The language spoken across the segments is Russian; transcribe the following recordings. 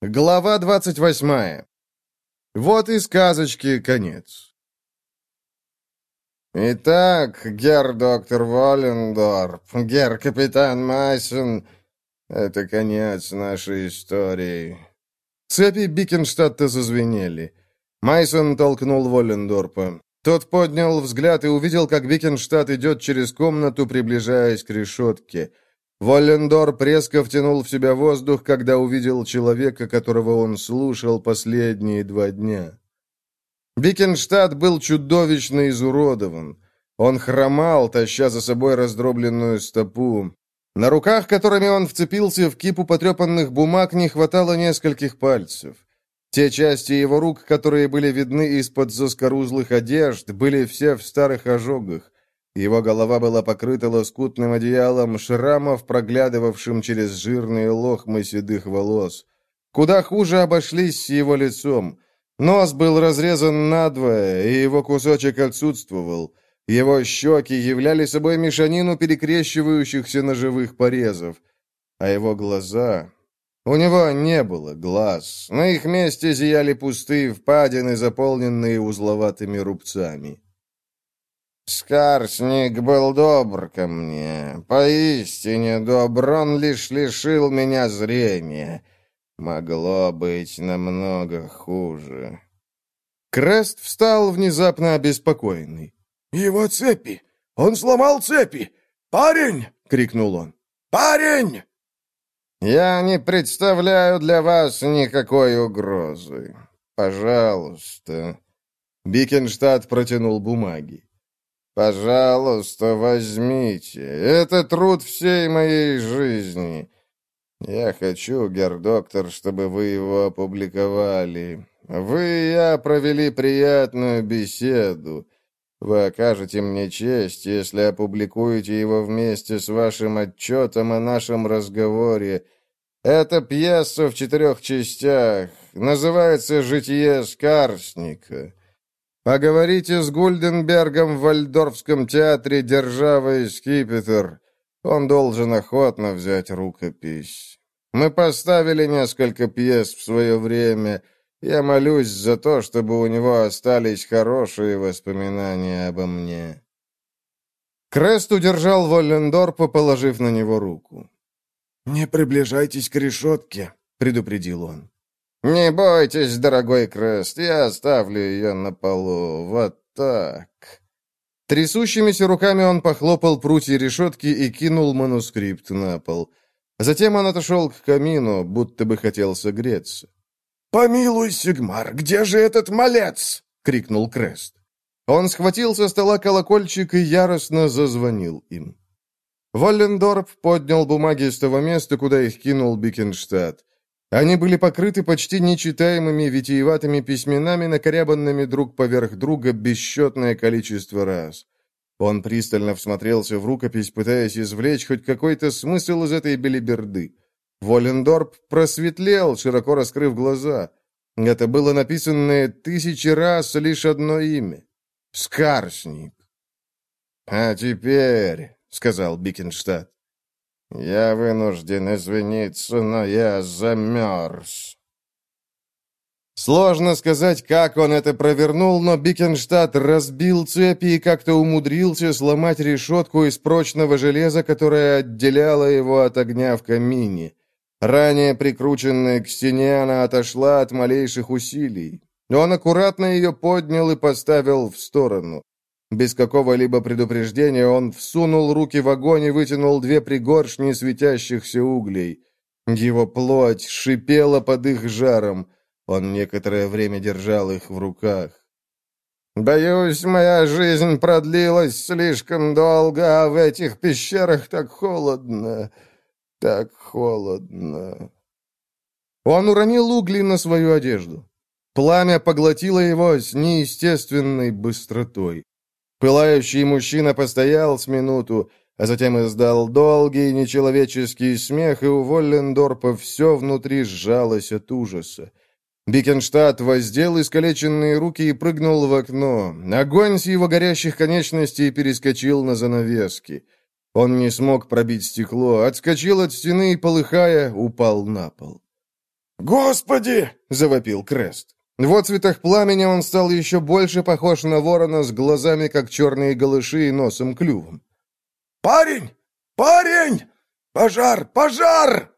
Глава 28. Вот и сказочки конец. «Итак, гер-доктор Воллендорп, гер-капитан Майсон, это конец нашей истории». Цепи Бикенштадта зазвенели. Майсон толкнул Воллендорпа. Тот поднял взгляд и увидел, как Бикенштадт идет через комнату, приближаясь к решетке. Воллендор резко втянул в себя воздух, когда увидел человека, которого он слушал последние два дня. Бикенштадт был чудовищно изуродован. Он хромал, таща за собой раздробленную стопу. На руках, которыми он вцепился в кипу потрепанных бумаг, не хватало нескольких пальцев. Те части его рук, которые были видны из-под заскорузлых одежд, были все в старых ожогах. Его голова была покрыта лоскутным одеялом шрамов, проглядывавшим через жирные лохмы седых волос. Куда хуже обошлись с его лицом. Нос был разрезан надвое, и его кусочек отсутствовал. Его щеки являли собой мешанину перекрещивающихся ножевых порезов. А его глаза... У него не было глаз. На их месте зияли пустые впадины, заполненные узловатыми рубцами. Скарсник был добр ко мне, поистине добр, он лишь лишил меня зрения. Могло быть намного хуже. Крест встал внезапно обеспокоенный. «Его цепи! Он сломал цепи! Парень!» — крикнул он. «Парень!» «Я не представляю для вас никакой угрозы. Пожалуйста». Бикенштадт протянул бумаги. Пожалуйста, возьмите. Это труд всей моей жизни. Я хочу, гердоктор, чтобы вы его опубликовали. Вы и я провели приятную беседу. Вы окажете мне честь, если опубликуете его вместе с вашим отчетом о нашем разговоре. Это пьеса в четырех частях. Называется «Житие Скарсника». Поговорите с Гульденбергом в Вальдорфском театре «Держава и скипетр». Он должен охотно взять рукопись. Мы поставили несколько пьес в свое время. Я молюсь за то, чтобы у него остались хорошие воспоминания обо мне». Крест удержал Воллендорпа, положив на него руку. «Не приближайтесь к решетке», — предупредил он. «Не бойтесь, дорогой Крест, я оставлю ее на полу. Вот так». Трясущимися руками он похлопал прутья решетки и кинул манускрипт на пол. Затем он отошел к камину, будто бы хотел согреться. «Помилуй, Сигмар, где же этот малец?» — крикнул Крест. Он схватил со стола колокольчик и яростно зазвонил им. Воллендорп поднял бумаги с того места, куда их кинул Бикенштадт. Они были покрыты почти нечитаемыми витиеватыми письменами, накорябанными друг поверх друга бесчетное количество раз. Он пристально всмотрелся в рукопись, пытаясь извлечь хоть какой-то смысл из этой белиберды. Волендорп просветлел, широко раскрыв глаза. Это было написанное тысячи раз лишь одно имя — Скарсник. «А теперь», — сказал Бикенштадт, «Я вынужден извиниться, но я замерз». Сложно сказать, как он это провернул, но Бикенштадт разбил цепи и как-то умудрился сломать решетку из прочного железа, которая отделяла его от огня в камине. Ранее прикрученная к стене, она отошла от малейших усилий. Он аккуратно ее поднял и поставил в сторону. Без какого-либо предупреждения он всунул руки в огонь и вытянул две пригоршни светящихся углей. Его плоть шипела под их жаром. Он некоторое время держал их в руках. «Боюсь, моя жизнь продлилась слишком долго, а в этих пещерах так холодно, так холодно». Он уронил угли на свою одежду. Пламя поглотило его с неестественной быстротой. Пылающий мужчина постоял с минуту, а затем издал долгий нечеловеческий смех, и у Воллендорпа все внутри сжалось от ужаса. Бикенштадт воздел искалеченные руки и прыгнул в окно. Огонь с его горящих конечностей перескочил на занавески. Он не смог пробить стекло, отскочил от стены и, полыхая, упал на пол. «Господи!» — завопил Крест. В отцветах пламени он стал еще больше похож на ворона с глазами, как черные голыши, и носом клювом. «Парень! Парень! Пожар! Пожар!»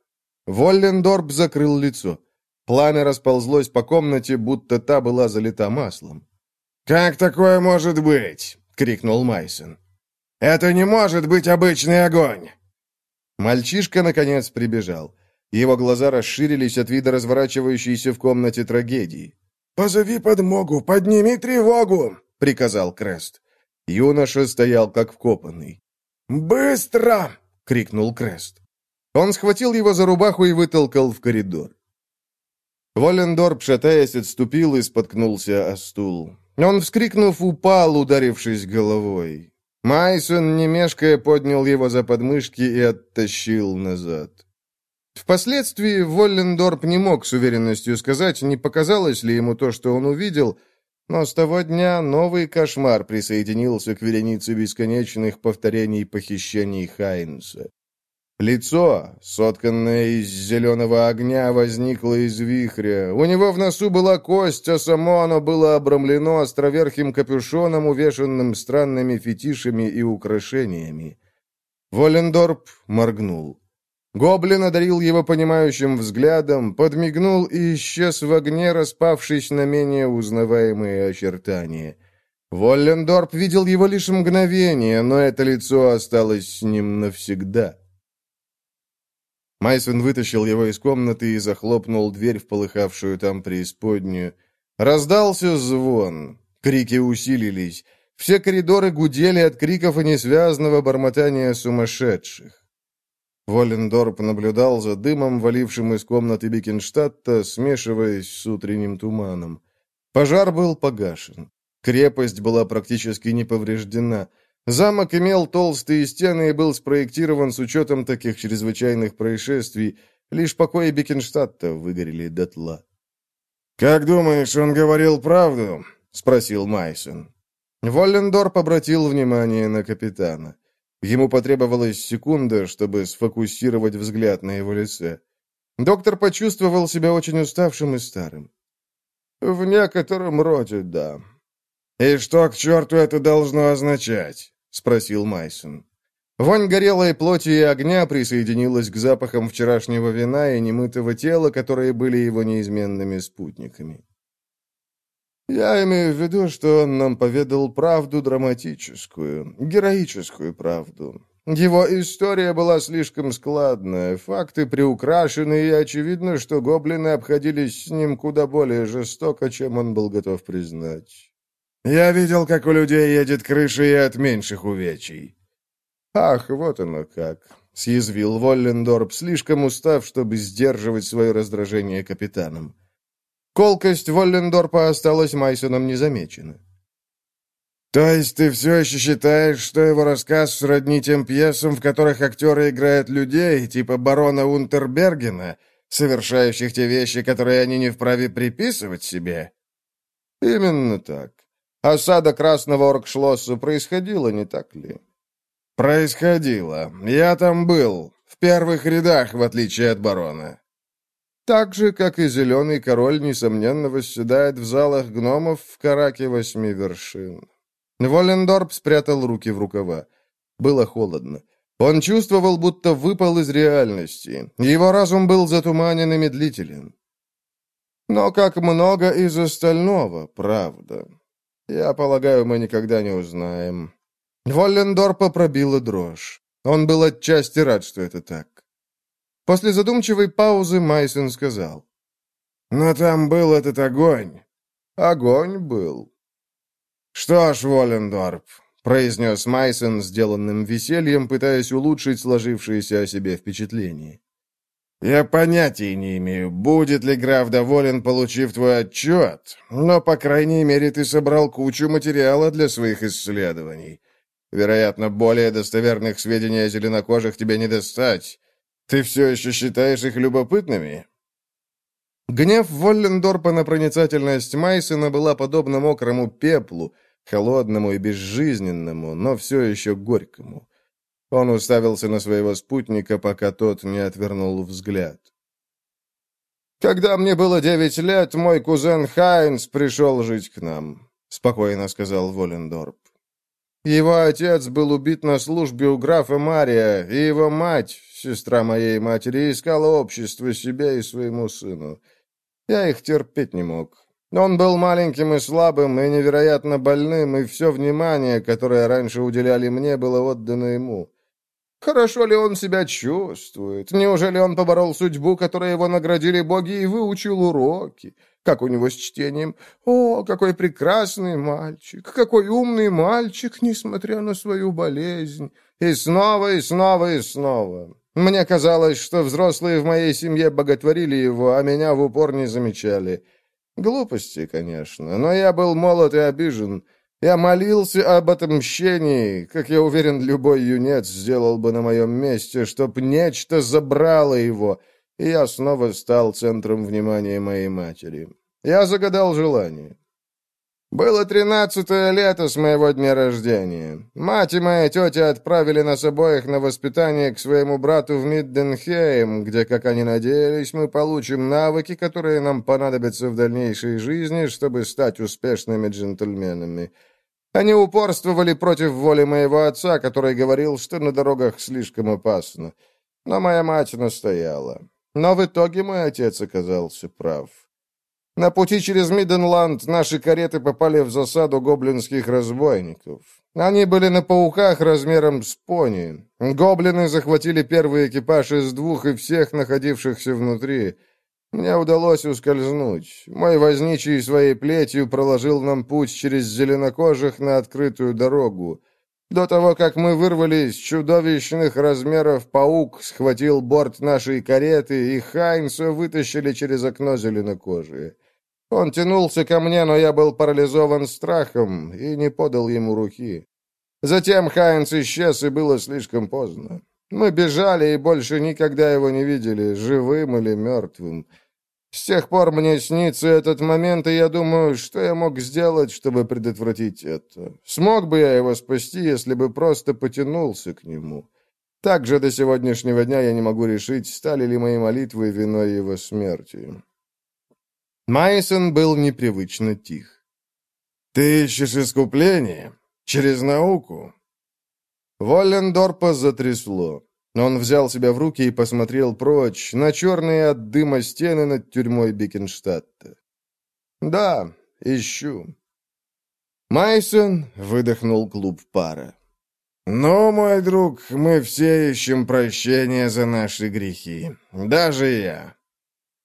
Воллендорп закрыл лицо. Пламя расползлось по комнате, будто та была залита маслом. «Как такое может быть?» — крикнул Майсон. «Это не может быть обычный огонь!» Мальчишка, наконец, прибежал. Его глаза расширились от вида разворачивающейся в комнате трагедии. «Позови подмогу, подними тревогу!» — приказал Крест. Юноша стоял как вкопанный. «Быстро!» — крикнул Крест. Он схватил его за рубаху и вытолкал в коридор. Воллендорп, шатаясь, отступил и споткнулся о стул. Он, вскрикнув, упал, ударившись головой. Майсон, не мешкая, поднял его за подмышки и оттащил назад. Впоследствии Воллендорп не мог с уверенностью сказать, не показалось ли ему то, что он увидел, но с того дня новый кошмар присоединился к веренице бесконечных повторений похищений Хайнса. Лицо, сотканное из зеленого огня, возникло из вихря. У него в носу была кость, а само оно было обрамлено островерхим капюшоном, увешанным странными фетишами и украшениями. Волендорп моргнул. Гоблин одарил его понимающим взглядом, подмигнул и исчез в огне, распавшись на менее узнаваемые очертания. Воллендорп видел его лишь мгновение, но это лицо осталось с ним навсегда. Майсон вытащил его из комнаты и захлопнул дверь в полыхавшую там преисподнюю. Раздался звон. Крики усилились. Все коридоры гудели от криков и несвязного бормотания сумасшедших. Воллендорп наблюдал за дымом, валившим из комнаты Бикенштадта, смешиваясь с утренним туманом. Пожар был погашен. Крепость была практически не повреждена. Замок имел толстые стены и был спроектирован с учетом таких чрезвычайных происшествий. Лишь покои Бекенштадта выгорели дотла. «Как думаешь, он говорил правду?» — спросил Майсон. Воллендорп обратил внимание на капитана. Ему потребовалась секунда, чтобы сфокусировать взгляд на его лице. Доктор почувствовал себя очень уставшим и старым. «В некотором роде, да. «И что к черту это должно означать?» — спросил Майсон. Вонь горелой плоти и огня присоединилась к запахам вчерашнего вина и немытого тела, которые были его неизменными спутниками. «Я имею в виду, что он нам поведал правду драматическую, героическую правду. Его история была слишком складная, факты приукрашены, и очевидно, что гоблины обходились с ним куда более жестоко, чем он был готов признать». Я видел, как у людей едет крыша и от меньших увечий». «Ах, вот оно как!» — съязвил Воллендорп, слишком устав, чтобы сдерживать свое раздражение капитаном. Колкость Воллендорпа осталась Майсоном незамечена. «То есть ты все еще считаешь, что его рассказ сродни тем пьесам, в которых актеры играют людей, типа барона Унтербергена, совершающих те вещи, которые они не вправе приписывать себе?» «Именно так. Осада Красного Оркшлосса происходила, не так ли? Происходило. Я там был. В первых рядах, в отличие от барона. Так же, как и Зеленый Король, несомненно, восседает в залах гномов в Караке Восьми Вершин. Воллендорп спрятал руки в рукава. Было холодно. Он чувствовал, будто выпал из реальности. Его разум был затуманен и медлителен. Но как много из остального, правда. Я полагаю, мы никогда не узнаем. Воллендорпа пробила дрожь. Он был отчасти рад, что это так. После задумчивой паузы Майсон сказал. «Но там был этот огонь». «Огонь был». «Что ж, Воллендорп», — произнес Майсон, сделанным весельем, пытаясь улучшить сложившееся о себе впечатление. «Я понятия не имею, будет ли граф доволен, получив твой отчет, но, по крайней мере, ты собрал кучу материала для своих исследований. Вероятно, более достоверных сведений о зеленокожих тебе не достать. Ты все еще считаешь их любопытными?» Гнев Воллендорпа на проницательность Майсона была подобна мокрому пеплу, холодному и безжизненному, но все еще горькому. Он уставился на своего спутника, пока тот не отвернул взгляд. Когда мне было девять лет, мой кузен Хайнс пришел жить к нам», — спокойно сказал Волендорп. Его отец был убит на службе у графа Мария, и его мать, сестра моей матери, искала общество себе и своему сыну. Я их терпеть не мог. Он был маленьким и слабым, и невероятно больным, и все внимание, которое раньше уделяли мне, было отдано ему. Хорошо ли он себя чувствует? Неужели он поборол судьбу, которой его наградили боги, и выучил уроки? Как у него с чтением? О, какой прекрасный мальчик! Какой умный мальчик, несмотря на свою болезнь! И снова, и снова, и снова. Мне казалось, что взрослые в моей семье боготворили его, а меня в упор не замечали. Глупости, конечно, но я был молод и обижен. Я молился об отмщении, как я уверен, любой юнец сделал бы на моем месте, чтоб нечто забрало его, и я снова стал центром внимания моей матери. Я загадал желание. Было тринадцатое лето с моего дня рождения. Мать и моя тетя отправили нас обоих на воспитание к своему брату в Мидденхейм, где, как они надеялись, мы получим навыки, которые нам понадобятся в дальнейшей жизни, чтобы стать успешными джентльменами. Они упорствовали против воли моего отца, который говорил, что на дорогах слишком опасно. Но моя мать настояла. Но в итоге мой отец оказался прав. На пути через Миденланд наши кареты попали в засаду гоблинских разбойников. Они были на пауках размером с пони. Гоблины захватили первый экипаж из двух и всех находившихся внутри. Мне удалось ускользнуть. Мой возничий своей плетью проложил нам путь через зеленокожих на открытую дорогу. До того, как мы вырвались, чудовищных размеров паук схватил борт нашей кареты, и Хайнса вытащили через окно зеленокожие. Он тянулся ко мне, но я был парализован страхом и не подал ему руки. Затем Хайнс исчез, и было слишком поздно. Мы бежали и больше никогда его не видели, живым или мертвым. С тех пор мне снится этот момент, и я думаю, что я мог сделать, чтобы предотвратить это. Смог бы я его спасти, если бы просто потянулся к нему. Также до сегодняшнего дня я не могу решить, стали ли мои молитвы виной его смерти. Майсон был непривычно тих. «Ты ищешь искупление? Через науку?» Воллендорпа затрясло. Он взял себя в руки и посмотрел прочь, на черные от дыма стены над тюрьмой Бекенштадта. «Да, ищу». Майсон выдохнул клуб пара. «Ну, мой друг, мы все ищем прощения за наши грехи. Даже я».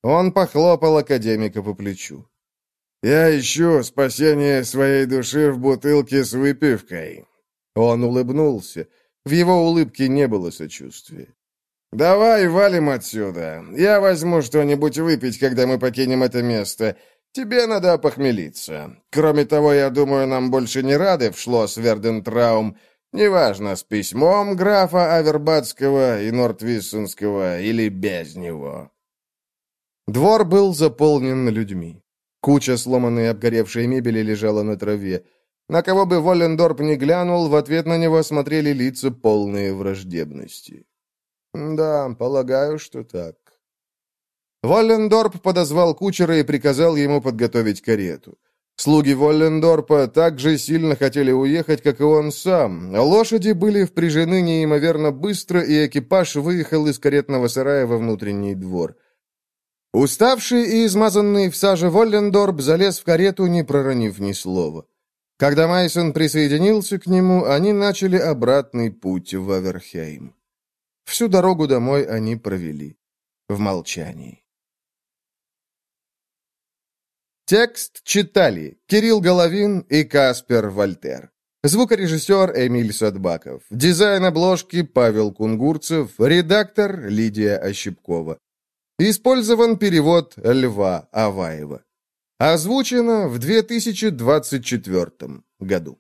Он похлопал академика по плечу. «Я ищу спасение своей души в бутылке с выпивкой». Он улыбнулся. В его улыбке не было сочувствия. «Давай валим отсюда. Я возьму что-нибудь выпить, когда мы покинем это место. Тебе надо похмелиться. Кроме того, я думаю, нам больше не рады в Шлосс Вердентраум. Неважно, с письмом графа Авербатского и Нортвиссенского или без него». Двор был заполнен людьми. Куча сломанной обгоревшей мебели лежала на траве. На кого бы Воллендорп не глянул, в ответ на него смотрели лица, полные враждебности. «Да, полагаю, что так». Воллендорп подозвал кучера и приказал ему подготовить карету. Слуги Воллендорпа так же сильно хотели уехать, как и он сам. Лошади были впряжены неимоверно быстро, и экипаж выехал из каретного сарая во внутренний двор. Уставший и измазанный в саже Воллендорп залез в карету, не проронив ни слова. Когда Майсон присоединился к нему, они начали обратный путь в Аверхейм. Всю дорогу домой они провели в молчании. Текст читали Кирилл Головин и Каспер Вольтер. Звукорежиссер Эмиль Садбаков. Дизайн обложки Павел Кунгурцев. Редактор Лидия Ощепкова. Использован перевод Льва Аваева. Озвучено в 2024 году.